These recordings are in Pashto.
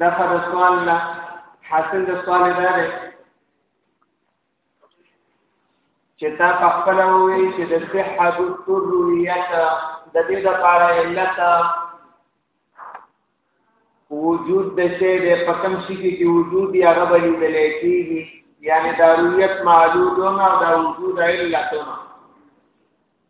دغه د سوال نه حاصل د سوال دا دی چې تا په خپل وی چې د صحت الترویت د دې د پاره علت وجود د شی د پکم شي کې وجود یا رب لیدل کېږي یعنی دارویت معلومه او دا وجود علتونه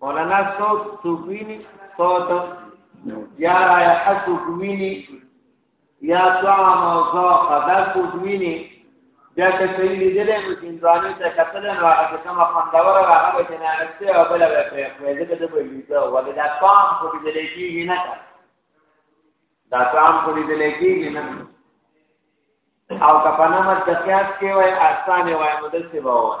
مولانا صوت سوکوینی صوت یا رایا حسوکوینی یا طعام او ذوق دا سوکوینی بیا که صحیح لیدلې نو جندوانی ته کتل نو هغه کوم خوندور هغه به نه اړسته او بل به په دې د به لیدو ولې دا طعام خو دې لګي نه کړ دا طعام خو دې لګي نه او کپنه مت د قیاس کې وای آسان وای مدرسې به وای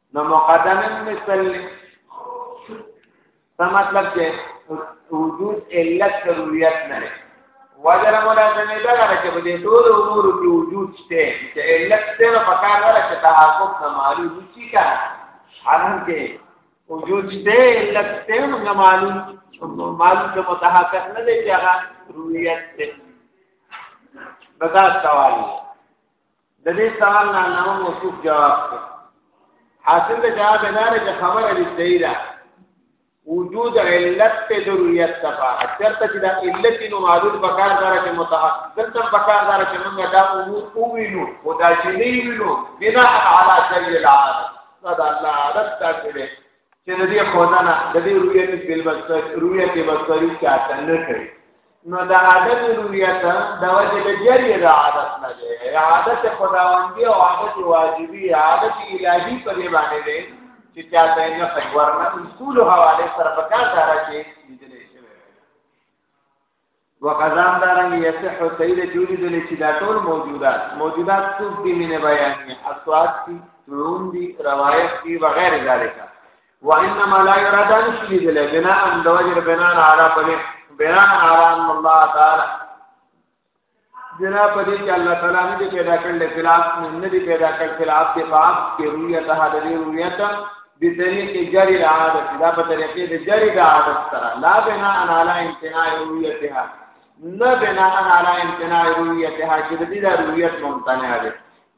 نو مقدمه مثل څه مطلب چې وجود علت ضرورت نه لري وجر ملازمه دا غره چې په دې ټول امور کې وجود شته چې علت څه نه پکار ولا چې تحقق نه معلوم شي کا حرام کې وجود شته علت څه نه معلوم معلوم چې متحقق نه دی چې هغه ضرورت څه بدا سوال د دې سوال نه نو موصوف جواب دی حاصل د جواب نه لري چې خبره دې صحیح ده وجود علت ته ضرورت تفا چرته چې دا علت نو معلوم بکار دار چې متحقق تر بکار دار چې موږ دا امور او وینو او دا چې نه وینو بنا علی شیء العالم دا الله عادت تا کړي چې د دې خدانا د دې رؤیت په بل بس رؤیت په بس چاته نه کړي نو د عادت رؤیت د وجه د جری د عادت نه دی عادت خداوندی او عادت واجبی عادت الهی په دی باندې دی چې چاته نه فکر نه اصول حواله سره په کار دارا کې لیدل شوی وقزام دارن یصح سید جوړی دل چې دا ټول موجودات موجودات څوک دي مینه بیان اسواد دي ترون دي روایت دي وغیرہ ذالک وانما لا يراد ان شي دي له بنا ان د وجر بنا على پدې بنا على ان الله تعالی بنا پدې چې الله تعالی نه دې پیدا کړل خلاف نه دې پیدا کړ خلاف کې پاپ کې رویت هدا دې رویت دې طریقې جری عادت دا په طریقې دې جری د عادت سره لا بنا ان على امتناع رویتها نه بنا ان على امتناع رویتها چې دې د رویت ممتنع ده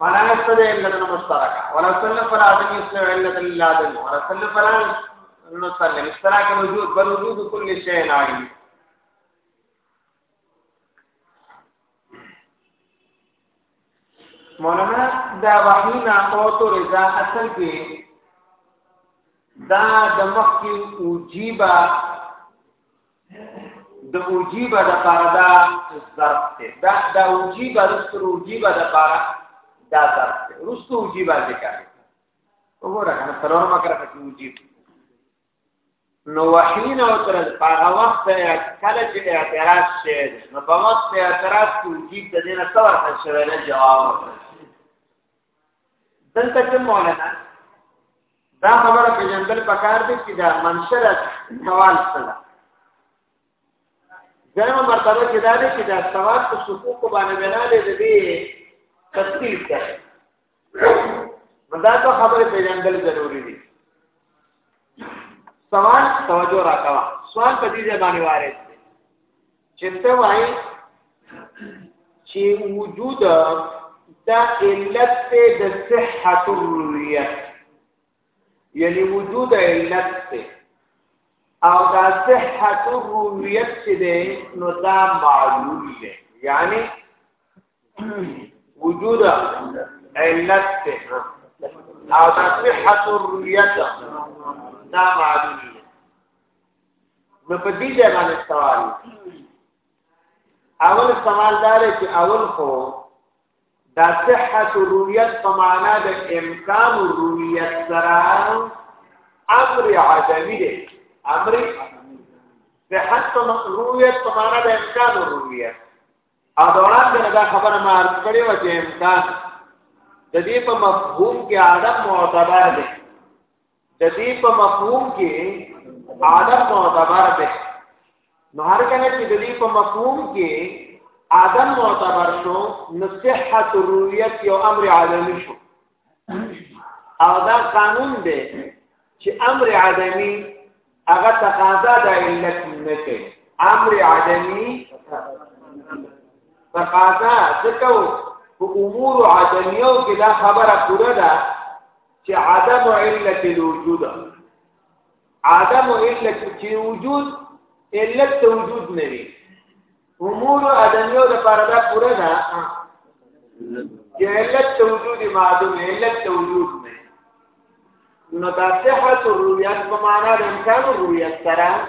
فلا نشتد علة مشتركة ولا سلم فلا عدم يسلم علة إلا عدم ولا سلم فلا نسلم اشتراك الوجود بل وجود كل شيء عالم مولانا دا وحینا او تو رضا اصل کې دا د مخکې اوجیبا د اوجیبه د پاره دا ظرف دی دا د اوجیبه رستو اوجیبه د پاره دا ظرف دی رستو اوجیبه ذکر وګوره کنه سلام مکر پکې اوجیب نو وحین او تر هغه وخت کله چې اعتراض شي نو په وخت اعتراض کې اوجیب د دینه څور څه شوی نه جواب ورکړي دلته کې مولانا دا خبره په جندل پکار دي چې دا منشر سوال سره دغه مرتبه کې دا دی چې دا سوال په حقوق باندې بنا دی د دې تفصیل ده مدا ته خبره په جندل ضروری دي سوال توجه راکوا سوال په دې باندې وارد چې څه وایي چې وجود دا علت ته د صحت الرؤیه یعنی وجود علت ته او دا صحت الرؤیه چې ده نو دا معلوم ده یعنی وجود علت ته او دا صحت الرؤیه دا معلوم ده نو په دې ځای باندې سوال اول سوال دا دی چې اول خو دا صحت الرؤیت په معنا د امکان الرؤیت سره امر عدمی دی امر صحت الرؤیت په معنا د امکان الرؤیت او دوران کې دا خبره ما عرض کړې و چې امکان د دې په مفهوم کې عدم معتبر دی د دې په مفهوم کې عدم معتبر دی نو هر کله چې د دې په مفهوم کې عدم معتبر شو نو صحت الرؤیت یو امر عالمی شو او دا قانون دی چې امر عدمی هغه تقاضا د علت نه کوي امر عدمی تقاضا ځکه په امور عدمیو کې دا خبره پوره ده چې عدم علت الوجود عدم علت چې وجود علت ته وجود نه وي امور ادمیو د پاره دا پوره ده چې علت ته وجود معدوم علت ته وجود نه نو دا صحت الرؤیت په معنا د امکان الرؤیت سره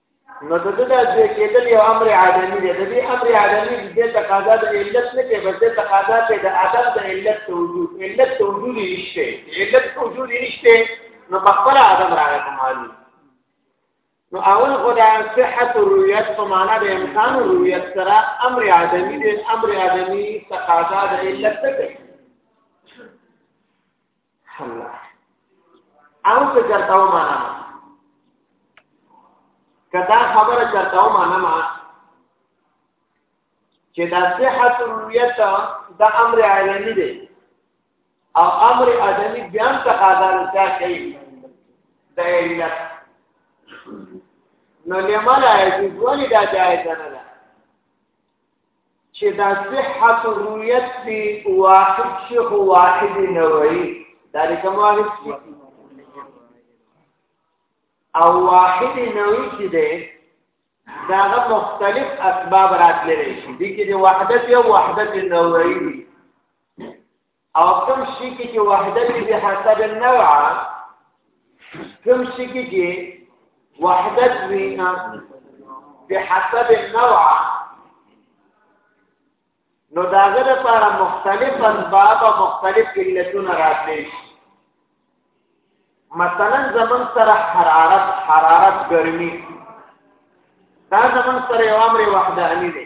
نو د دې د ځای کېدل یو امر عالمي دی د دې امر عالمي د دې تقاضا د علت نه کوي بلکې تقاضا کوي د عدم د علت ته وجود علت ته وجود نشته علت ته وجود نشته نو په خپل عدم راغی په معلوم نو اول خدا صحت الرؤیت په معنا د امکان الرؤیت سره امر عالمي دی امر عالمي تقاضا د علت ته کوي الله او څه چرته و معنا کدا خبره چرته و معنا ما چې دا صحت الرؤیت دا امر عالمی دی او امر ادمی بیا تقاضا لته کوي د علت نو لمن عايز ولې دا جایز نه ده چې دا صحت رویت دی واحد شیخ واحد نه وایي دا کوم واحد شي او واحد نه وایي چې دی دا مختلف اسباب راتللی شي دي کې د وحدت یو وحدت نه وایي او کوم شي کې چې وحدت به حسب النوع کوم شي کې چې وحدت وي به حسب النوع نو داغه لپاره مختلف اسباب او مختلف علتونه راتلی شي مثلا زمون سره حرارت حرارت ګرمي دا زمون سره یو امر وحدانی دی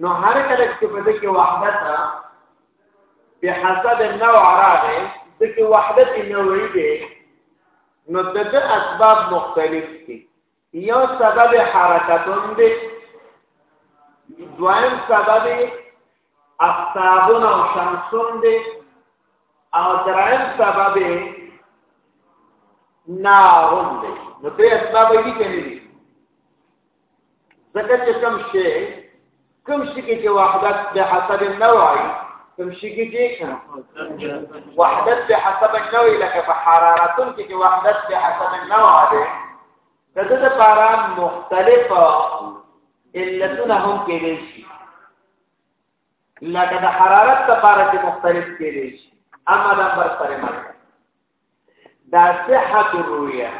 نو هر کله چې په دې کې وحدت به حسب النوع راغی د کې وحدت نوعي دی نو د دې اسباب مختلف دي یو سبب حرکتون دی دویم سبب اقطابون او شمسون دی او دریم سبب نارون دی نو دې اسباب دي کنه دي ځکه چې کوم شی کوم شي کې چې وحدت به حسب النوع کوم شي کې چې وحدت به حسب النوع لکه په حرارتون کې چې وحدت به حسب النوع ده د دې لپاره مختلف علتونه هم کېدای شي لکه د حرارت لپاره چې مختلف کېدای شي اما د نمبر سره مرګ دا صحت الرؤيا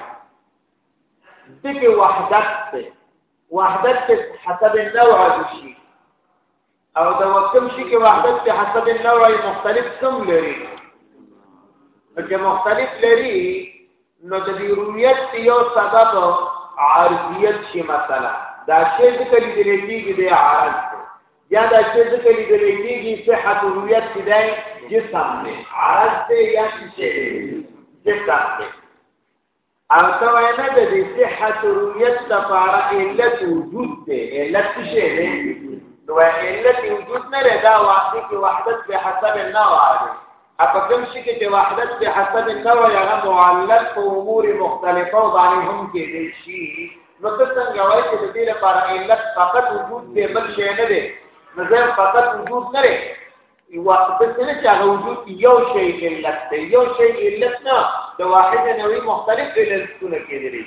دغه وحدت ته وحدت ته حسب النوع شي او دا وکم شي کې وحدت ته حسب النوع مختلف کم لري چې مختلف لري نو د دې رؤیت یو سبب عارضیت شي مثلا دا شی چې کلی دی چې د عارض یا دا چې ذکر لیدل کېږي صحت رویت کې دی جسم دی عرض دی یا څه دی جسم دی او ته وای نه د دې صحت رویت لپاره علت وجود دی علت څه دی نو علت وجود نه لري دا واقع کې وحدت به حسب نه وایي اپا کم شي کې چې وحدت په حسب نه وي هغه معلق په امور مختلفه باندې هم کې دي شي نو څه څنګه وایي چې د دې لپاره علت فقط وجود دی بل شی نه دی نو زه فقط وجود نه لري یو وخت نه چې هغه وجود یو شی علت دی یو شی علت نه د واحد نوې مختلف علتونه کې دي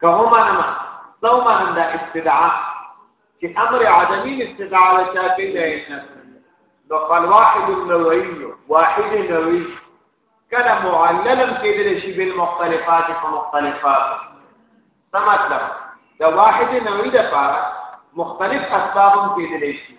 که هم انا سو معنی دا استدعا چې امر عدمی استدعا له چا کې نه نو فالواحد النوعي واحد نوعي کله معللا کېدل شي بالمختلفات فمختلفات څه مطلب دا واحد نوعي د پاره مختلف اسبابم کېدل شي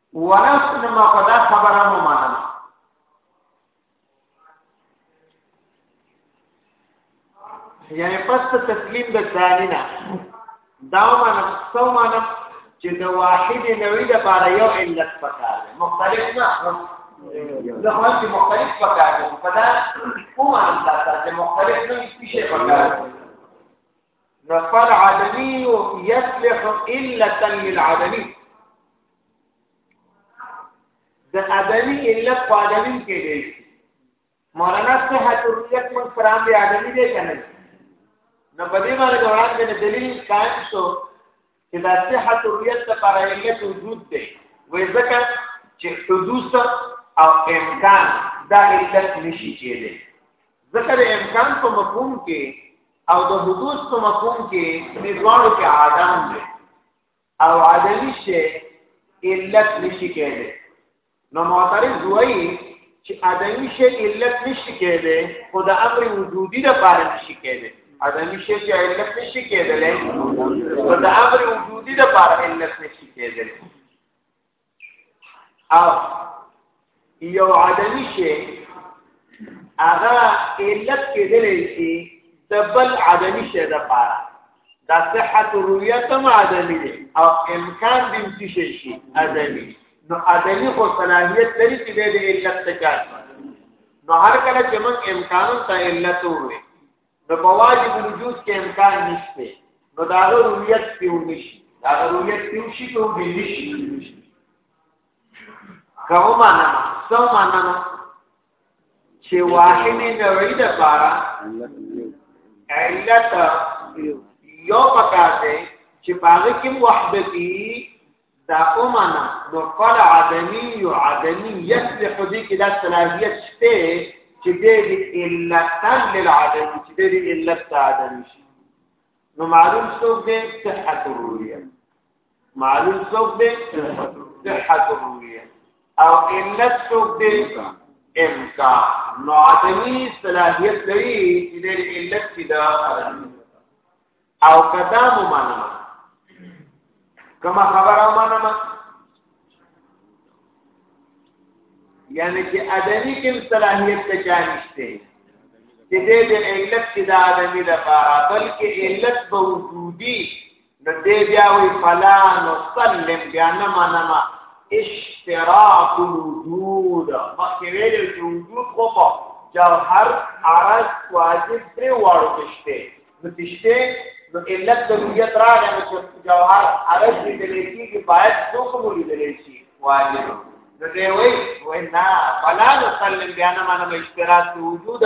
ونسلم په دا خبره مو منم یعنی پس تسلیم د ثانی نه دا منم سو منم چې د واحد نوې د بار یو علت پکار دی مختلف نه د خپل کې مختلف پکار دی په دا کومه اندازه چې مختلف نه شي پکار دی نفل عدمی یصلح علتا للعدمی د ادمی علت په ادمی کې دی مولانا صحت الرجت من فرام دی ادمی دی کنه نو په دې باندې وړاندې د دلیل قائم شو چې د صحت الرجت لپاره علت وجود دی وې ځکه چې حدوث او امکان دا علت نشي کېدی ذکر امکان په مفهوم کې او د حدوث په مفهوم کې د دوانو کې عدم دی او عدمی شی علت نشي کېدی نو معترض وایي چې عدمی شی علت نشي کېدی خو د امر وجودي د پاره نشي کېدی عدمی شی چې علت نشي کېدلی خو د امر وجودي د پاره علت نشي کېدلی او یو عدمی شي هغه علت کېدلی شي د بل عدمی شي د پاره دا صحت رؤیت هم عدمی دی او امکان دې څه شي شي عدمی نو عدمی خو صلاحیت لري چې د علت تکار نو هر کله چې موږ امکانو ته علت وې نو په واجب الوجود کې امکان نشته نو دا ضرورت پیو نشي دا ضرورت پیو شي ته به نشي کوم معنا سو معنا چې واحد نوعی د پارا علت یو پکا دی چې باغ کې وحدتی دا اومانا نو قال عدمی یو عدمی یصلح دې کې دا صلاحیت شته چې دې دې علتن للعدم چې دې دې علت عدم شي نو معلوم څوک دې صحت الرؤیه معلوم څوک دې صحت الرؤیه او علت څوک دې امکان نو عدمی صلاحیت لري چې دې علت کې دا عدم او کدا مو منم کما خبره منم یعنی چې ادمي کوم صلاحیت ته چانشته چې دې د علت کې د ادمي د پاره بلکې علت به وجودي د دې بیا وی فلا نسلم بیا نه منم اشتراک الوجود مخکې ویل چې وجود خو په جوهر عرض واجب پرې واړو کېشته نو تشته نو علت د رؤیت راغی نو چې جوهر عرض دې دلې کېږي باید څوک مو لیدلی شي واجب نو دی وایي وایي نه فلا نسلم بیان معنا به اشتراک وجود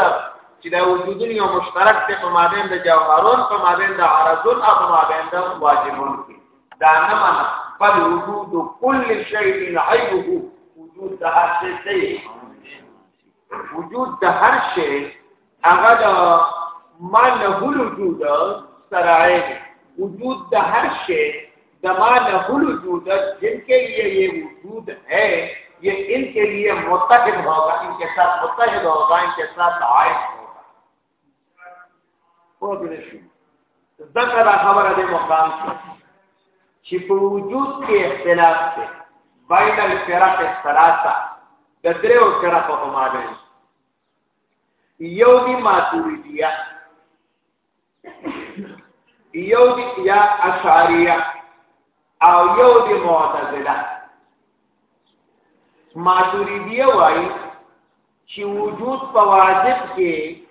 چې دا وجودن یو مشترک ته په مابین د جوهرون په مابین د عرضون او په مابین د واجبون کې دا نه معنا بل وجود کل شیء عیبه وجود د هر شی وجود د هر شی هغه د ما له وجود سرای وجود د هر شی د ما له وجود جن کې لیے یہ وجود ہے یہ ان کے لیے متحد ہوگا ان کے ساتھ متحد ہوگا ان کے ساتھ عائد ہوگا وہ دې شي ذکر خبره دې مقام کې چې په وجود کې اختلاف دی بین الفرق الثلاثه د دریو فرقو په مابین یو دی ماتوریدیه یو دی یا اشعریه او یو دی معتزله ماتوریدیه وایي چې وجود په واجب کې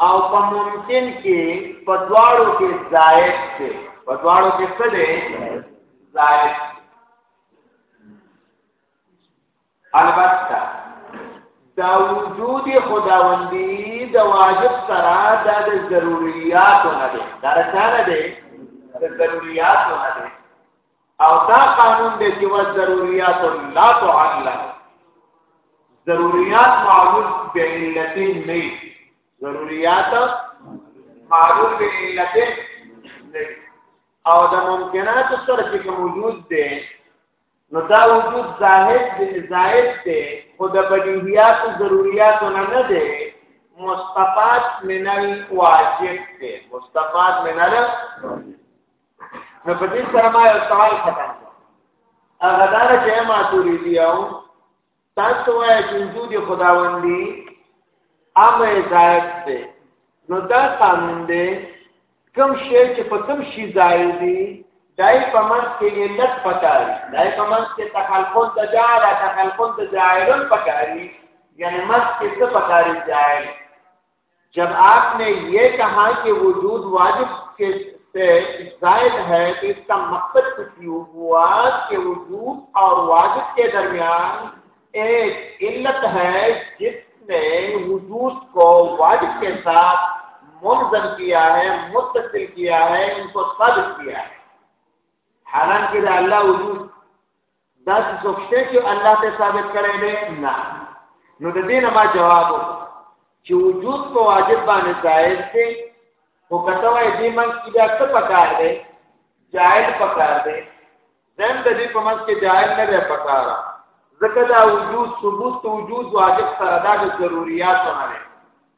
او په ممکن کې په دواړو کې زائد دی په دواړو کې څه دی زائد البته دا وجود خداوندی د واجب سره د ضرورتو نه دی دا رچانه دی د ضرورتو نه دی او دا قانون دی چې ور ضرورت لا تعلم ضرورت معلوم به علتین نه ضرورت معلوم به علتین نه او د ممکنات سره چې موجود دی نو دا وجود ظاهر دی ظاهر دی خو د بدیهیات ضرورت نه نه دی مستفاد من الواجب دی مستفاد من ال نو په دې سره ما یو سوال ختم هغه دا چې ما توري دیو تاسو وایئ چې وجود خداوندی امر زائد دی نو دا قانون دی کم شی چې په کم شی زائد دی دای په منځ کې علت پکاري دای په منځ کې تخلقون د جعل تخلقون د جاهلون پکاري یعنی منځ کې څه پکاري جاهل جب آپ نے یہ کہا کہ وجود واجب کے سے زائد ہے کہ اس کا مقصد کچھ ہوا کہ وجود اور واجب کے درمیان ایک علت ہے جس نے وجود کو واجب کے ساتھ منظم کیا ہے متصل کیا ہے ان کو ثابت کیا ہے حالانکہ دا اللہ وجود دا چې څوک شته چې الله ته ثابت کړی دی نه نو د دې نه ما جواب چې وجود په واجب باندې جائز دی او کته وای دې من کې دا څه پکار دی جائز پکار دی زم د دې په منځ کې جائز نه دی پکار ځکه دا وجود ثبوت وجود واجب سره دا ضرورت نه دی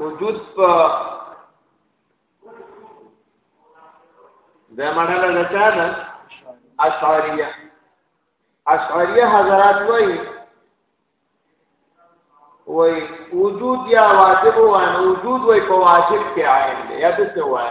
وجود په د مړه له چا ده اشعریه اشعریه حضرات وای وای وجود یا واجب وانه وجود وای په واجب کې عین دی یا څه وای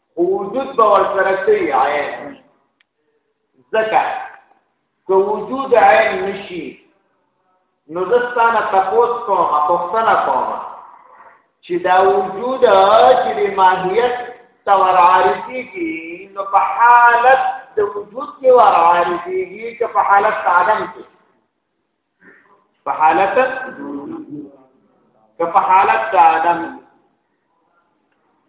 خو وجود به ورسره کوي عین ځکه که وجود عین نشي نو زستانه تپوس کوم پښتنه کوم چې دا وجود چې د ماهیت تور عارفيږي نو په حالت د وجود کې ور عارفيږي چې په حالت عدم کې په حالت که په حالت د عدم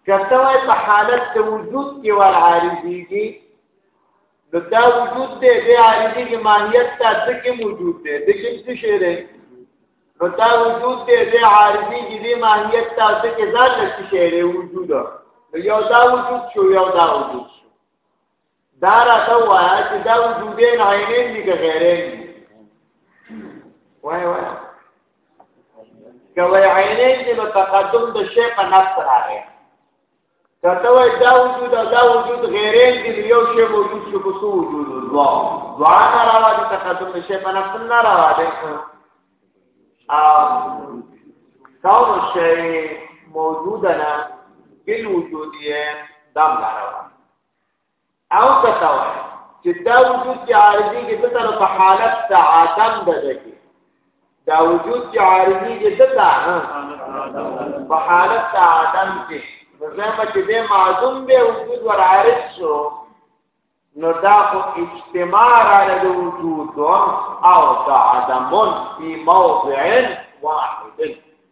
کته وای په حالت د وجود کې ور عارضيږي نو دا وجود دې د عارضي کې ماهیت ته ځکه موجود دی د کوم څه شی دی نو دا وجود دې د عارضي کې د ماهیت ته ځکه ځان له شی دی وجود یو دا وجود شو یو دا وجود شو دا را ته وایا چې دا وجودین عینین دي که غیرین دي وای وای کوي عینین دي نو تقدم د شی په نفس راغی کته وای دا وجود او دا وجود غیرین دي یو شی موجود شو په څو وجود دوا دوا نه راوا دي تقدم د شی په نفس نه راوا دي او کاو شی موجودنا بالوجودیه دام نه راوا او کته وای چې دا وجود چې عارضي کې د تر په حالت ته عدم ده کې دا وجود چې عارضي کې د تا په حالت ته عدم کې زما چې به معدوم به وجود ور عارض شو نو دا خو اجتماع را لږ وجود او دا عدمون په موضع واحد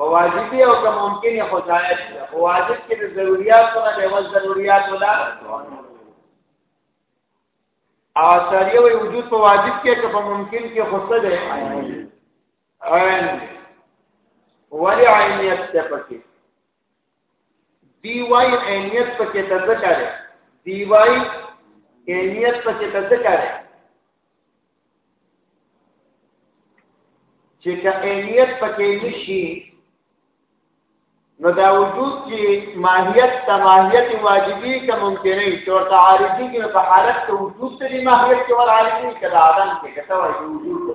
فواجبی او که ممکنی خو جایز ده فواجب کې د ضرورتو نه د وځ ضرورتو لا او سریه وی وجود په واجب کې که په ممکن کې خو څه ده عین ولی عینیت ته پکې دی وای عینیت پکې د ذکر دی وای عینیت پکې د ذکر چې که عینیت پکې نشي نو دا وجود چې ماهیت ته ماهیت واجبي که ممکنه وي چې ورته عارضي کې په حالت کې وجود ته دي ماهیت کې ور عارضي که د عدم کې که ته وایي وجود ته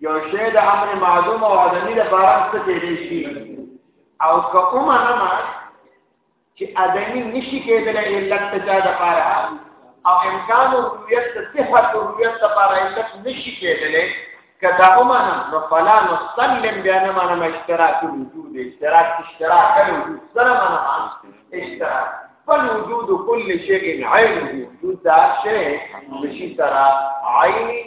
یو شی د امر معلوم او ادمي د بارا څخه کېدې شي او که کومه نه ما چې ادمي نشي کېدل علت ته چا د بارا او امکان او رؤیت د صحت او رؤیت د بارا علت نشي کېدل کدا کومه نه نو فلا نسلم بیا نه معنا اشتراک وجود اشتراک اشتراک وجود سره معنا اشتراک فالوجود كل شيء عينه وجود شيء بشي سره عيني